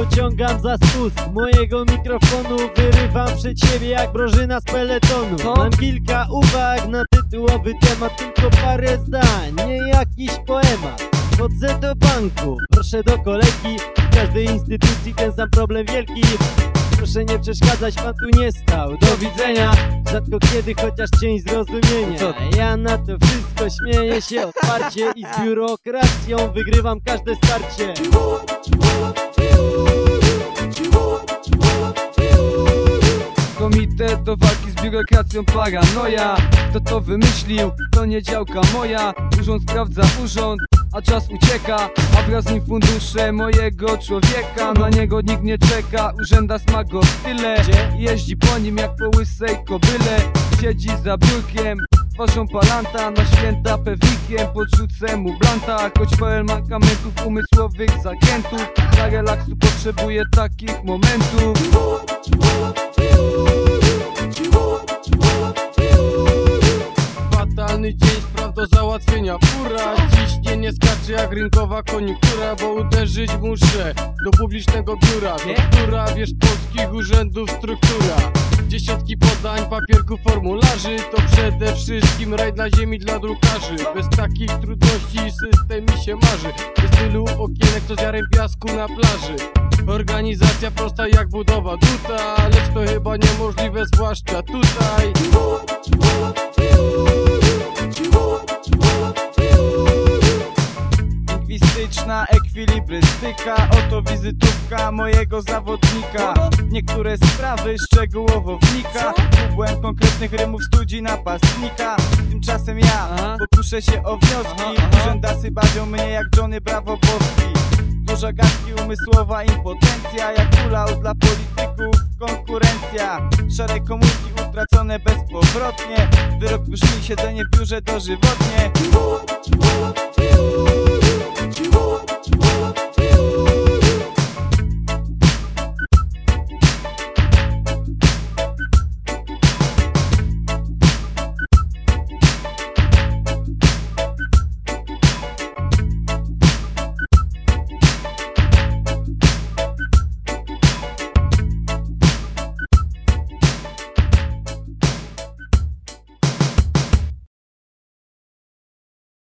wyciągam za spust. Mojego mikrofonu wyrywam przed siebie jak brożyna z peletonu. Co? Mam kilka uwag na tytułowy temat Tylko parę zdań, nie jakiś poemat. Chodzę do banku, proszę do kolegi. W każdej instytucji ten sam problem wielki Proszę nie przeszkadzać, pan tu nie stał. Do widzenia, rzadko kiedy chociaż cień zrozumienia Co? Ja na to wszystko śmieję się otwarcie I z biurokracją wygrywam każde starcie. Komitet do walki z biurokracją paranoja Kto to wymyślił? To nie działka moja. Urząd sprawdza urząd, a czas ucieka A wraz z nim fundusze mojego człowieka. Na niego nikt nie czeka, urzęda ma go tyle. Jeździ po nim jak po łysej kobyle. Siedzi za biurkiem Twarzą palanta na święta pewnikiem. Podrzucę mu blanta Choć pełen mankamentów umysłowych zagiętów Dla relaksu potrzebuję takich momentów. Fatalny dzień, spraw do załatwienia Fura, jak rynkowa koniunktura Bo uderzyć muszę do publicznego biura. Która wiesz polskich urzędów struktura? Dziesiątki podań, papierków, formularzy To przede wszystkim raj na ziemi dla drukarzy. Bez takich trudności system mi się marzy. Bez tylu okienek co ziarem piasku na plaży. Organizacja prosta jak budowa druta Lecz to chyba niemożliwe zwłaszcza tutaj Ekwilibrystyka Oto wizytówka mojego zawodnika. W niektóre sprawy szczegółowo wnika. Kubłem konkretnych rymów studzi napastnika. Tymczasem ja pokuszę się o wnioski. Urzędasy bawią mnie jak Johnny Bravo Boski. Dużo gadki, umysłowa impotencja. Jak ulał dla polityków konkurencja. Szare komórki utracone bezpowrotnie. Wyrok brzmi siedzenie w biurze dożywotnie Chihuahua, Chihuahua.